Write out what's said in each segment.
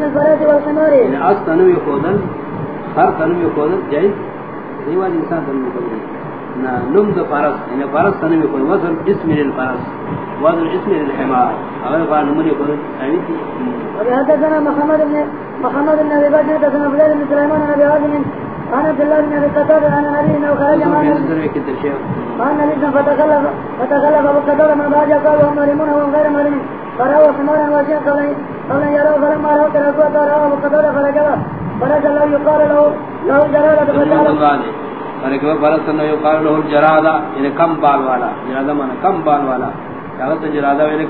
اسم الفرس والخمار یعنی اس تنوی خودن ہر تنوی خودن جائز دیوال انسان تنوی خودن. نا نم دو فرس یعنی فرس تنوی خودن. وزن اسم للفرس وزن اسم للحمار. اگر قال نمونی خودن. آمین تھی وبحدثنا محمد بن محمد بن ابي بكر حدثنا فلان بن سليمان بن ابي عاصم عن عبد الله بن ابي قتاده عن النبي انه خرج مع النبي فتخلف فتخلف ابو قتاده من بعد قال وهم مريمون وهم غير مريمين فرأوا حمارا واشيا قبل قبل يروا فلما رأوا تركوا ترى ابو قتاده فرجع فرجع له يقال له له جلاله فتعالى فرق فرس نو يقال له جرادا یعنی کم بال والا. جرادا معنی کم بال والا.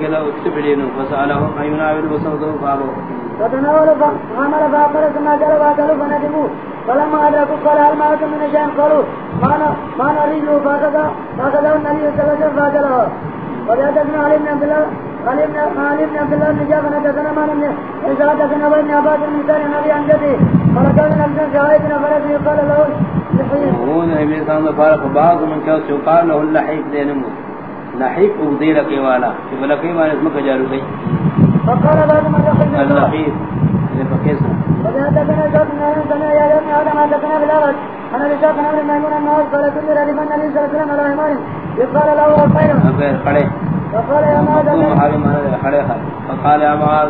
کلا اس پڑی نو فسالہ اینا ویل وسو فابو فتناول فعمل فاقر ثم جل واكلوا فندموا فلما أدركوا قال هل معكم من شيء قالوا؟ ما نريد فاقدا النبي صلى الله عليه وسلم فاقدا وجاءتنا علي بن عبد الله علي بن عبد الله بن جابر ما لم إذا حدثنا ابن عباس بن كان النبي عن جدي فلقد نفسا شهايتنا فلسي قال له هون ابن سان فارق بعض من كان يقال له اللحيف دينمو لحيف ودير قوالا فلقي ما اسمك جارو بي فقال بعض من دخل لفكيسا وحدثنا شوط من أهل سنة يا ابن آدم حدثنا بالأرض أنا بشاق نمر الميمون النواز قال كل ردف النبي صلى الله عليه وسلم يقال له خير خير فقال يا معاذ فقال يا معاذ.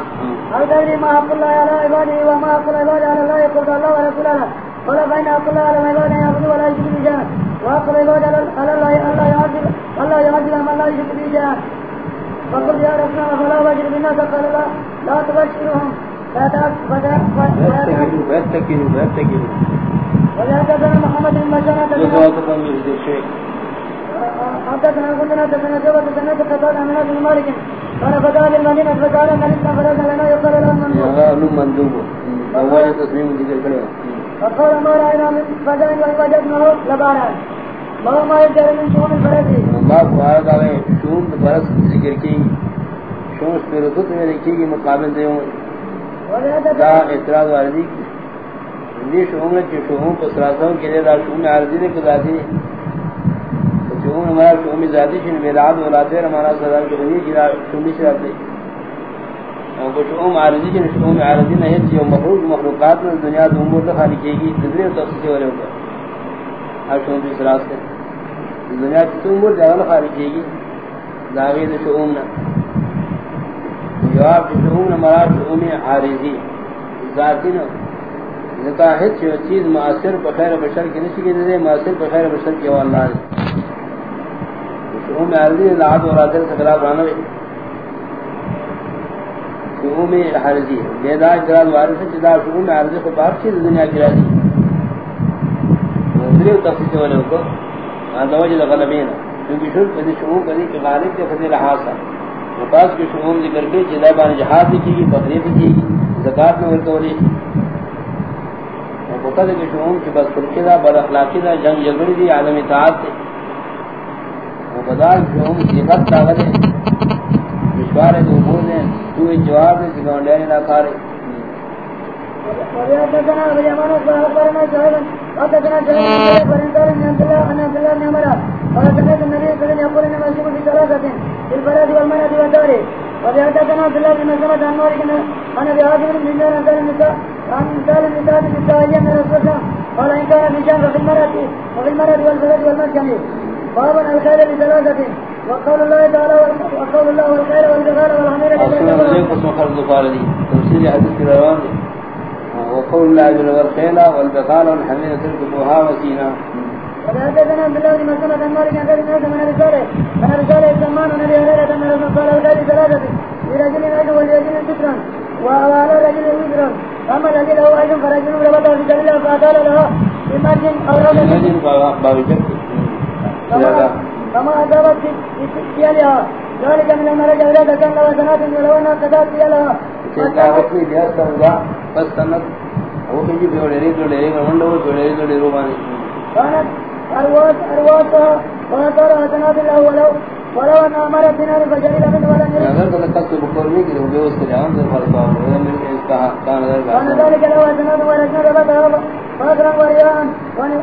تدري ما حق الله على عباده وما حق العباد على الله قلت الله ورسوله. قال فإن حق الله على عباده ولا يشرك به شيئا وحق العباد على الله ألا يعذب ألا يعذب من لا يشرك به شيئا فقلت يا رسول الله فلا أبشر بالناس. قال لا لا تبشرهم. وحدثنا محمد بن مشانة حدثنا حدثنا عن مالك قال المدينة فقال لنا يقال له تصميم ذكر فقال ما من وجدناه لبارا ما ما من شؤون ما شؤون کی شؤون سپیرتت میں لکھی کی مقابل دیوں دا اعتراض شؤون کی شؤون کو سراسوں کے لیے دا شؤون عارضی نے کو ذاتی شؤون ہمارا شؤون ذاتی شن میلاد ولادے ہمارا صدا کے لیے جرا شؤون شراب دے۔ اور کو شؤون عارضی شن شؤون عارضی نہیں ہے جو مخلوق، مخلوقات میں دنیا دو امور تو خالی کی گی، تدری تفصیل والے ہوگا ہر شؤون کی سراس کے۔ دنیا کی امور جاول خالی کی گی۔ داغی دے شؤون نہ جواب شؤون مراد شؤون عارضی۔ ذاتی نہ ذکا ہے جو چیز معاصر بخیر بشر کی نشی کی دے معاصر بخیر بشر کی والله شؤون عارضی لعاد و رادر سے خلاف رانا ہے شؤون بیدا اجراد وارث ہے جدا شؤون عارضی کو باب چیز دنیا کی راضی ذریعہ تفصیل والے کو۔ ہذا وجہ غلبین کیونکہ شرط ہے شؤون کبھی کہ غالب کے فضل حاصل مقاصد کے شؤون ذکر کے جدا بان جہاد کی کی تقریب کی زکات میں ورکولی مقصد کے شؤون کی بس خلقی دا، بد اخلاقی دا، جنگ جگڑی دی، عالم اطاعت دی۔ مقدار شؤون صفت طاقت ہے مشوار دو امور دیں تو جواب دے سکان ڈینے نہ کھارے وحدثنا ابو اليمان اخبرنا شعيب حدثنا شعيب بن فرنتار بن عبد الله بن عبد الله بن عمر قال سمعت النبي صلى الله عليه وسلم يقول انما الشرك في ثلاثه في البلد والمنى والدار وحدثنا عبد الله بن مسلمة عن مالك عن ابي عاصم بن دينار عن سالم عن سالم بن سعد بن من رسول الله قال ان كان في شان ففي المرأة وفي المرأة والبلد والمسكن بابا الخير بثلاثه وقول الله تعالى وقول الله والخير والبغال والحمير تفسير حديث روان وقول الله جل والخيل والبغال والحمير تركبوها وسينا وحدثنا عبد الله بن مسلمة عن مالك عن ذلك من رساله من رساله الزمان من ابي هريرة ان رسول قال الخير ثلاثه لرجل اجر ولرجل سترا وعلى رجل وزرا اما الذي له اجر فرجل ربطه في سبيل الله فاطال له بمرج او رجل كما ذلك من المرج سنات قدات سيالها چاہتی بس سنت وہ کہ جو ڈیری تو ڈیری ڈیری تو ڈیرو بانی حسنات ولو. بنا ولن اگر تو تو اس جان ہے اس کا کان کا ذلك حسنات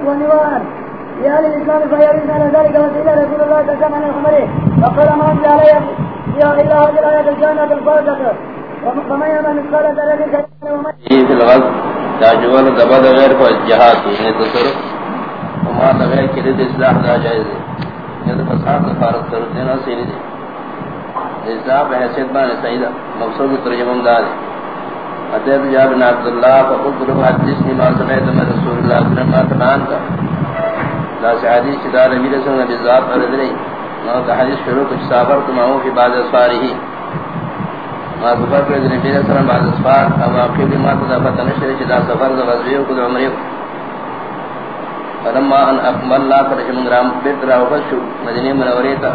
ونوان يا الإسلام فيريدنا على ذلك وسيلة رسول الله صلى الله عليه وسلم الخمري فقال ما أنزل علي يا إلا هذه الآية الجانة الفاجة ومن يمن مثقال ذرة ومن الغض تاجول دبا غیر کو جہاد نے تصرف وما غیر کہ دے اصلاح دا جائز ہے یہ فساد فارغ کر دینا صحیح نہیں اصلاح بحثیت بان سیدہ مقصود ترجمہ دار اتیت جاب بن عبد فقلت له حدثني ما سمعت من رسول الله صلى الله عليه وسلم لا سعدي شدار نبی رسول اللہ بذات فرد نہیں ما حدیث شروع کچھ صابر تمامو فی بعد اصفاره. ما سفر کرد نبی رسول اللہ بعد اصفار. اما قیب ما تدافت نشر چدا سفر دا غزوی و قد عمری فلما ان اقبل لا فرش من رام بیت را وقت مدنی منوریتا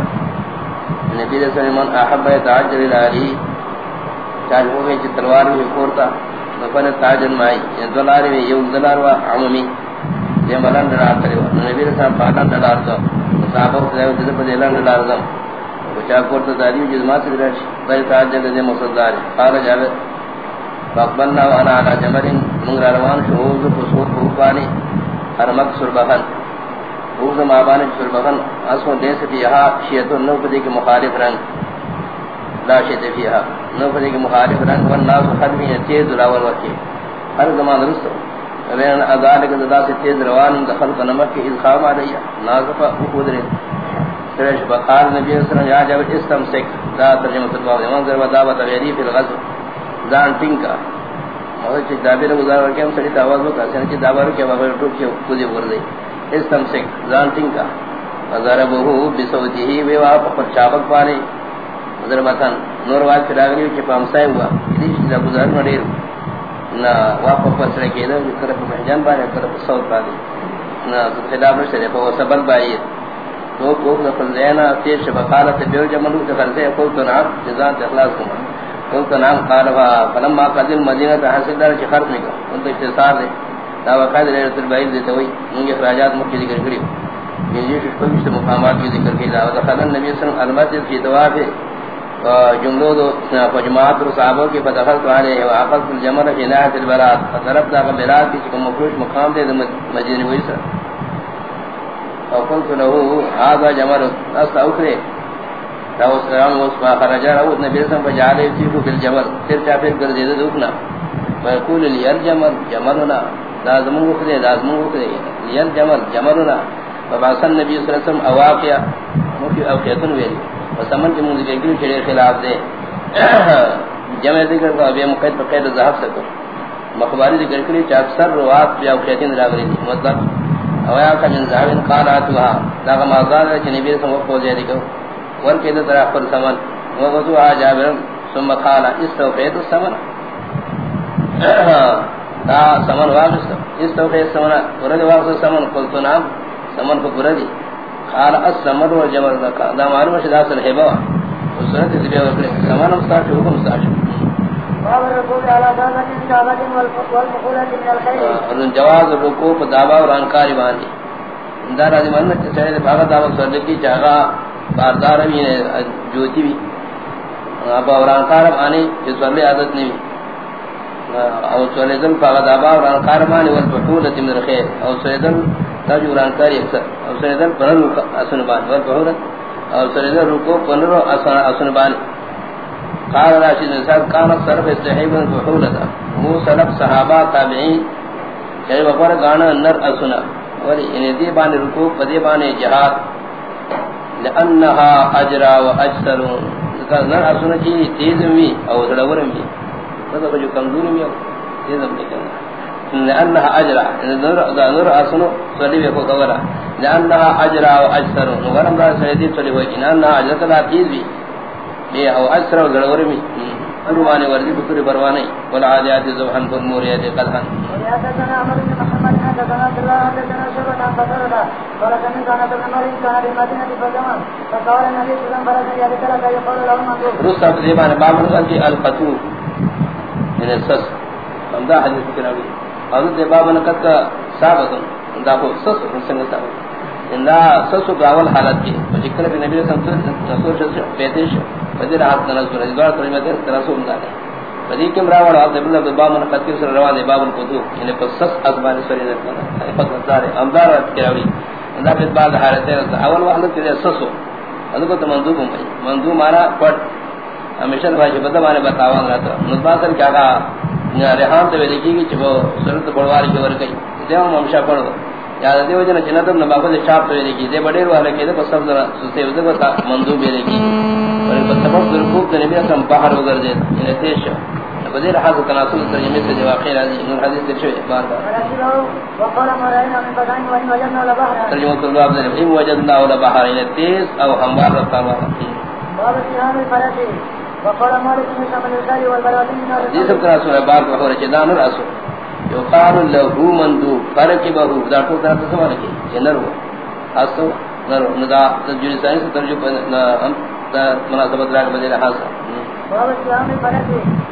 نبی رسول اللہ احب يتعجل الالہی چاہے ہو گئی تلوار میں کورتا نفن تاجن مائی یہ دلار میں یہ دلار وا عمومی یہ ملان ڈرا کرے نبی رسول پاٹا ڈلار تو صحابہ کو دے دے پر اعلان ڈلار دا چا کورتا دادی جسما سے رش بھائی تاجن دے مصدار قال جاوے فقبلنا وانا على جمل من روان شهود قصور قوقاني حرمك سربخن قوز مابان سربخن اسو دے سے دیس فيها شیعت النوبدی کے مخالف رنگ۔ لا شیعت فيها نو پدی کہ مخالف رنگ۔ ون ناس خدمی تیز راول وکی ہر زمان رسو وین ازال کے ذات سے تیز روان دخل کا نمک کی الخام علیہ نازفا اخودر سرش بخار نبی صلی اللہ علیہ وسلم یا جب استم سک دا ترجمہ تلواب دیمان ذربا دعوت غیری فی الغزو زان ٹنکا اور چی دابیر گزار ورکیم سڑی تاواز بکا سنی چی دابارو کیا بغیر ٹوک کیا کودی بردی استم سک زان ٹنکا وزربہو بسوتی ہی ویوا پخر چابک پانے ضربتن نور واج پھر اگلی چ پامسائے ہوا۔ دی دا گزار نڑیر نا واپ پس رکے دا طرف جان بارے طرف صوت پادی نا خلاف سے وہ سبل بائی تو کو نفل لینا تیش بقالت بیو جملو تے کرتے کو تو نام جزاء اخلاص کو تو تو نام قال وا فلما قدم مدینہ حاصل دار چ خرچ نکا۔ ان تو اختصار ہے دا وقت لیلۃ البعید دے توئی ان کے اخراجات مکہ ذکر کری۔ یہ جو کچھ مقامات کی ذکر کی دا خلن نبی صلی اللہ علیہ وسلم، المسجد کی طواف جملو دو جماعت صحابہ کے بدخل قالے و عقد الجمر فی ناحیت البرات طرف دا برات کی چکم مفروش مقام دے مسجد نبوی سر۔ وقلت له هذا جمر اصل اخرى تو سلام وصفا خرج رؤوت نبی رسم فجعله يتيبه في الجمر پھر چاپیر کر دے دکنا ويقول لي الجمر جمرنا لازم اخرى لازم اخرى لي الجمر جمرنا فبعث النبي صلى الله عليه وسلم اواقيا مفي اوقيتن ویلی وسمن کے منہ ذکر کی شریع خلاف دے۔ جمع ذکر کا ابھی مقید پر قید ذہب سکو مخباری ذکر کری چا اکثر روات یا خیتین راگری دی مطلب اویا کا من ذہبین قالاتوها لاغا مازاد ہے چنی بیر سمو قول جائے دیکھو ور قید ترا پر سمن۔ وغضو آ جابر ثم قال استوفیت السمن دا سمن واغست۔ استوفیت السمن ورد واغست سمن۔ قلتو نام سمن کو پردی قال السمر والجمر دا معلوم شدا اصل ہے با سنت ذبی وکڑے زمان مستاش حکم مستاش جواز رکوع دعوا اور انکاری باندھی اندار ادم ان چہرے بھاگا دعوا سر کی جگہ باردار بھی جوتی بھی اب اور انکار آنے جو سر عادت نہیں او سولیدن پاگا دعوا اور انکار باندھی والبحولت من الخیر او سولیدن تاجوران کاری اکثر او سریدن پنر اسن بان ور بہورت او سریدن رکو پنر اسن بان قال راشد نصاب کان صرف استحیبن بحولتا مو سلف صحابہ تابعین یعنی چاہے وقور گانا نر اسنا. ولی انہی دی بان رکو پدی بان جہاد. لأنها اجرا و اجسرون. نر اسنا چی تیزم بھی او سڑورم بھی مطلب جو کمزور بھی تیزم نکلنا لانها اجرا نور نور اسنو صلی به کوغرا لانها اجرا و اجسر نورم را سیدی صلی و انها اجرا لا تیز بھی یہ او اجسر و گڑور می روانی ورزی بکر بروانی۔ ولا عادیات زبحان پر موریات قدحان رسط ابزیبان بابن قلتی القطور من السس. ہمدہ حدیث بکر حضرت باب نقد کا ثابت دا کو سس حسن ثابت ان دا سس کو حالت کی. ذکر بھی نبی صلی اللہ علیہ وسلم سے پیدش بدر ہاتھ نہ سورہ دوار تو میں رسول اللہ نے بدی کے مرا والا عبد اللہ باب نقد کے روان باب القدو یعنی پس سس ازمان سورہ نے کہا ہاں، فقط دار امدار کے راوی. دا بعد حالت ہے. اول حالت کے سس ہو. کو تو منظوم ہے منظوم مارا پٹ ہمیشہ بھائی بتا مانے بتاوا گا تو نبا کیا کہا؟ ریحان تو لکھی گی چبو سرت بڑواری کے ور گئی دیو ممشا پڑھو۔ یا دیو جن جنتم نبابہ دے چاپ تو لکھی دے بڑے والا کے دے پسند سستے ودے بتا مندوب بھی لکھی پر سبب در خوب تے نبی اسلام باہر وگر دے۔ ان تیش بدیر حاض تناسل ترجمے سے جو واقع راضی۔ نور حدیث تے چھے بار بار۔ ترجمہ تو باب دے وجدنا ولا بحر ان یعنی تیز او ہموار رتا ہوا باب سیان الفرس سب طرح سورہ بار کو رچے دان راسو جو قال له مندو فرق بہو۔ دا تو طرح سے سوال کی یہ نر ہو اسو نر ندا تجوید سائنس ترجمہ ہم مناسبت راگ بدل حاصل باب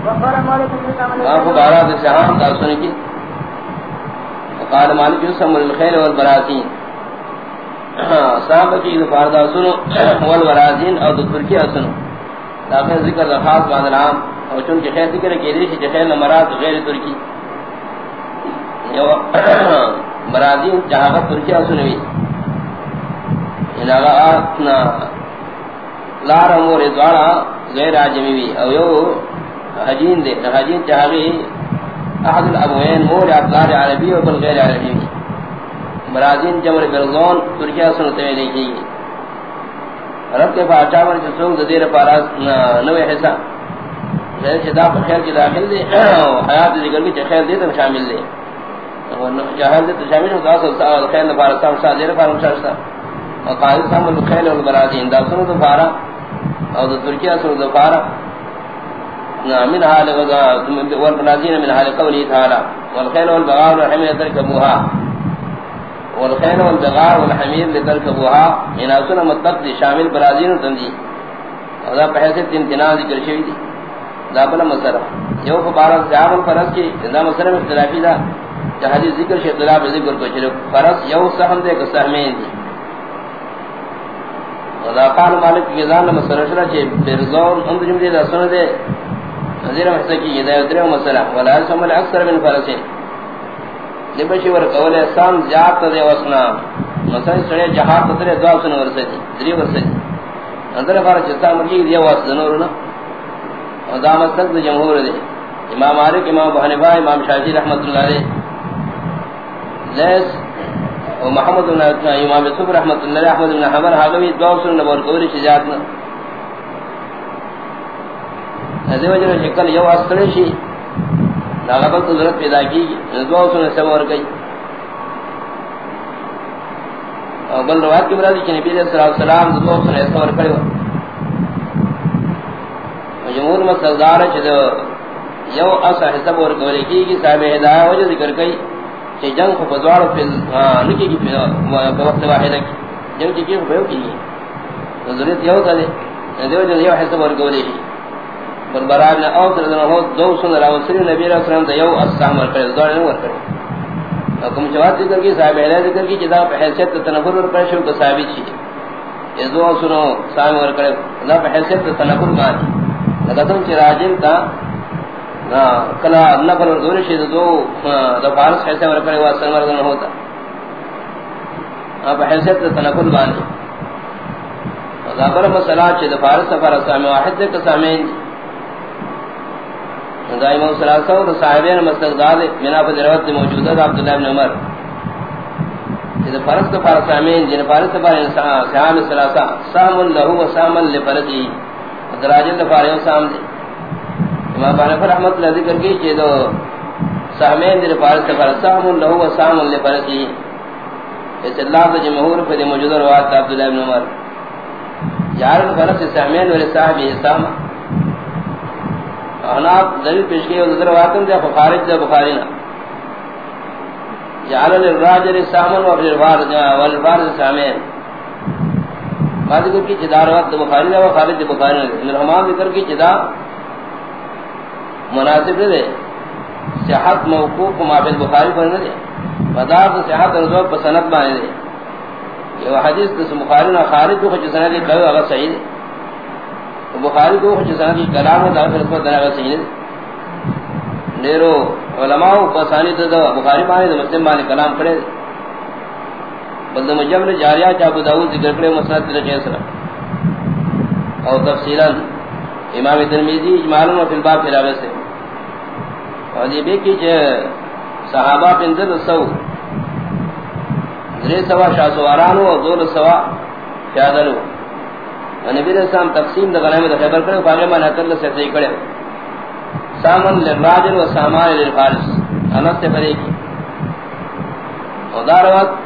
باب بارات سہام دا سنے کی وقال مالک يسمى الخير والبراءة صاحب کی فاردا سنو والبراءة او ترکی سنو داخل ذکر دا خاص بعد العام اور چونکہ خیر ذکر کی دریشی کہ خیر نمرات غیر ترکی یو مرادین جہاں ترکی سنوی انہا آتنا لار امور ادوارا غیر آجمی وی او یو حجین دے حجین چاہوی احد الابوین مور اطلار عربی و بل غیر عربی وی مرادین جمر برزون ترکی سنوی دیکھی گی رب کے بادشاہ ور جو سوگ دیر پاراس نوے حصہ. جے چدا پر خیر کی داخل دے حیات ذکر کی خیر دے تو شامل دے جہل دے تو شامل ہو داس سال خیر نہ پارا سال سال دیر پارا مشارستا وقال سام الخيل والبرادين دا سنو دو پارا او دو ترکیہ سنو دو پارا من حال غزا والبرادين من حال قولی تعالی. والخيل والبغار والحمية تركبوها والخيل والبغار والحمير لتركبوها. ان اسنا مطلق دي شامل برازيل تندي هذا بحثت امتناع ذکر شوی دی دا بلا مسئلہ یو فبارت زیاب الفرس کی دا مسئلہ اختلافی دا جہادی ذکر شی اختلاف ذکر کو چلو فرس یو سہم دے کہ سہمین دی ودا قال مالک کی ذان مسئلہ شرا چے برزون اند جمدی دا سن دے نظیر محسن کی یہ دا ادرے مسئلہ ولا سمال اکثر من فرسین لبشی ور قول احسان زیاد تا دے وسنا. مثلا سڑے جہاد ترے دعا سن ورسے دی، دری ورسے دی. اندر بار چتا مرجی دی واس نور نہ دا مستق جمہور دے امام مالک، امام ابو امام شافعی رحمتہ اللہ علیہ. لیس و محمد بن امام یوسف رحمتہ اللہ علیہ، احمد بن حنبل حاوی دعا سن ور قول شجاعت نہ ذی وجہ شکل یو اسکلے شی ناغبت ضرورت پیدا کی دعا سن سمور گئی اور بل روایت کی مرادی کہ نبی صلی اللہ علیہ وسلم دعا سن سمور کرے جمهور مصدر چ یو اس حساب اور کولی کی کی صاحب ہدایت وجہ ذکر کئی کہ جنگ کو بزوار پھر نکی کی پھر وقت واحد کی. جنگ کی کو بہو کی ضرورت یو کرے دیو جو یو حساب اور کولی کی بل برائے نے او تر ہو دو سن راو سری نبی علیہ السلام تے یو اسلام ور کرے دوڑ نہ ور کرے حکم جواب ذکر کی صاحب ہدایت ذکر کی جدا حیثیت تنفر ور پر شو کو ثابت چھ یہ دو سنو سام ور کرے اللہ حیثیت تنفر کا لگتم چراجل کا کلا نفر دور شید دو دا فارس حیثیت ور کرے واسن ور نہ ہوتا اب حیثیت تنفر بانی ذکر مسئلہ چھ دا فارس سفر سامع واحد دے قسمین دائما ثلاثہ اور صاحبین مستقدال بنا پر روایت موجود ہے عبداللہ بن عمر. یہ فرض کا فرض امین جن فرض پر انسان سام ثلاثہ سام له و سام لفرقی. دراجت فارغ سام دے. امام بن رحمت اللہ ذکر کی کہ دو سامین دے فرض پر سام له و سام لفرقی. اس اللہ کے جمہور پر موجود روایت عبداللہ بن عمر. یار فرض سامین اور صاحب اسلام انا دلیل پیش کی نظر واقع دے خارج دے بخاری نا۔ جعل الراجل سامن و الفارج والفارج سامین بعد کو کی جدار وقت بخاری دا و خارج دے بخاری نا۔ رحمان ذکر کی جدا مناسب دے۔ صحت موقوف ما فی البخاری پر دے۔ مدار صحت رضو پسند بانے دے۔ یہ حدیث دے بخاری نا، خارج کو سند قوی اگر صحیح دے بخاری کو کچھ سنہ کلام ہے، داخل اس پر دنیا کا نیرو علماء پسانی تو بخاری مانے تو مسلم مانے کلام کرے بلد مجمل جاریہ چاہ ابو داود ذکر کرے، مسند تلقی اسرا اور تفصیلا امام ترمیزی اجمالا و فی الباب فی سے۔ اور یہ بھی کہ صحابہ پندر سو، درے سوا شاہ سوارانو اور دور سوا پیادلو نبی علیہ السلام تقسیم دا غنائم خیبر کرے فاغی من حتر لسے سی کرے سامن لراجل و سامان للخالص. انس سے پرے کی. اور دار وقت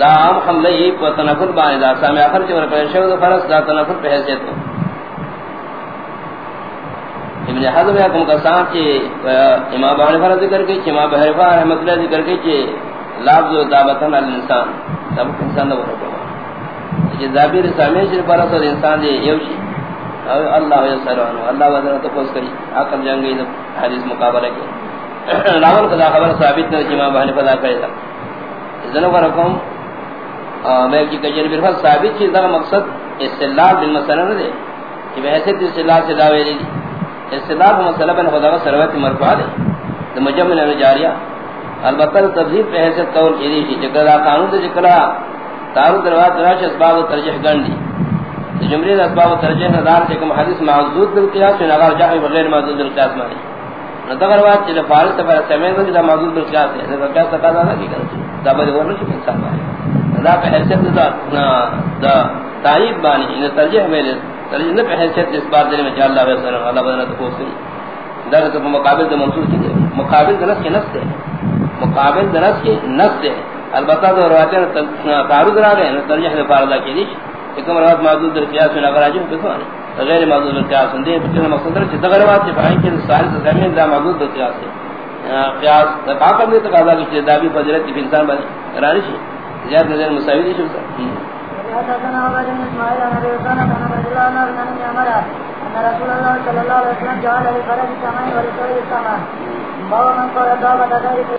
دا عام حملہ یہ کو تنفر بانے دا سامی آخر چور پریشو دا فرس دا تنفر پہ حیثیت ہو ابن حضم یا کم کا ساتھ چی امام بہن فرد ذکر کی چی امام بہن فرد رحمت اللہ ذکر کی چی لابد و دابتن الانسان. دابت انسان دا ورکو کہ ذابیر سامع پر اثر انسان دے یوشی اللہ یسرانو اللہ وزن تفوز کری. عقل جنگی حدیث مقابلہ کی. راول قضا خبر ثابت نہ جمع بہن فضا کرے تھا ذنو فرقم میں کی کجر بالفض ثابت چیز دا مقصد استلال بالمسئلہ نہ دے کہ ویسے استلال سے دعوے دی. استلال مسئلہ بن خدا کا سروت مرفوع دے. تو مجمع نے جاریہ. البتہ تفسیر پہ حیثیت قول کی دی جکر قانون دے جکر تارو دروات دراش اسباب ترجح گندی جمری اسباب ترجح نظار سے کم حدیث معذود بالقیاس من اگر جاہی بغیر معذود بالقیاس مانی ندگر وات چلے فارس تفر سمین دا جدا معذود بالقیاس ہے ایسا قیاس تقاضا نہ کی کرتی دا بڑی ورنو چکے انسان بانی دا پہ حیثیت دا دا تعیب بانی انہیں ترجح میلے ترجح نہ پہ حیثیت اس بار دنے میں جا اللہ علیہ وسلم اللہ بدنا تکوس کری دا مقابل دا منصور کی مقابل دا کے نس دے مقابل دا کے نس دے البتہ دو روایتیں تعارض را گئے ترجیح دے فارضہ کی دیش ایکم روایت معذور در قیاس میں اگر آجو کسوانی غیر معذور در قیاس دے پچھنے مقصد رہے چھتا روایت فائن کے ساری سے زمین دا معذور در قیاس ہے قیاس تاقم دے تقاضا کی چھتا دابی فضلت کی انسان بنے رانی شی زیاد نظر مساوی دی شکتا رسول الله صلى الله عليه وسلم جعل لفرج السماء ولسوء السماء باب من قال دابة ذلك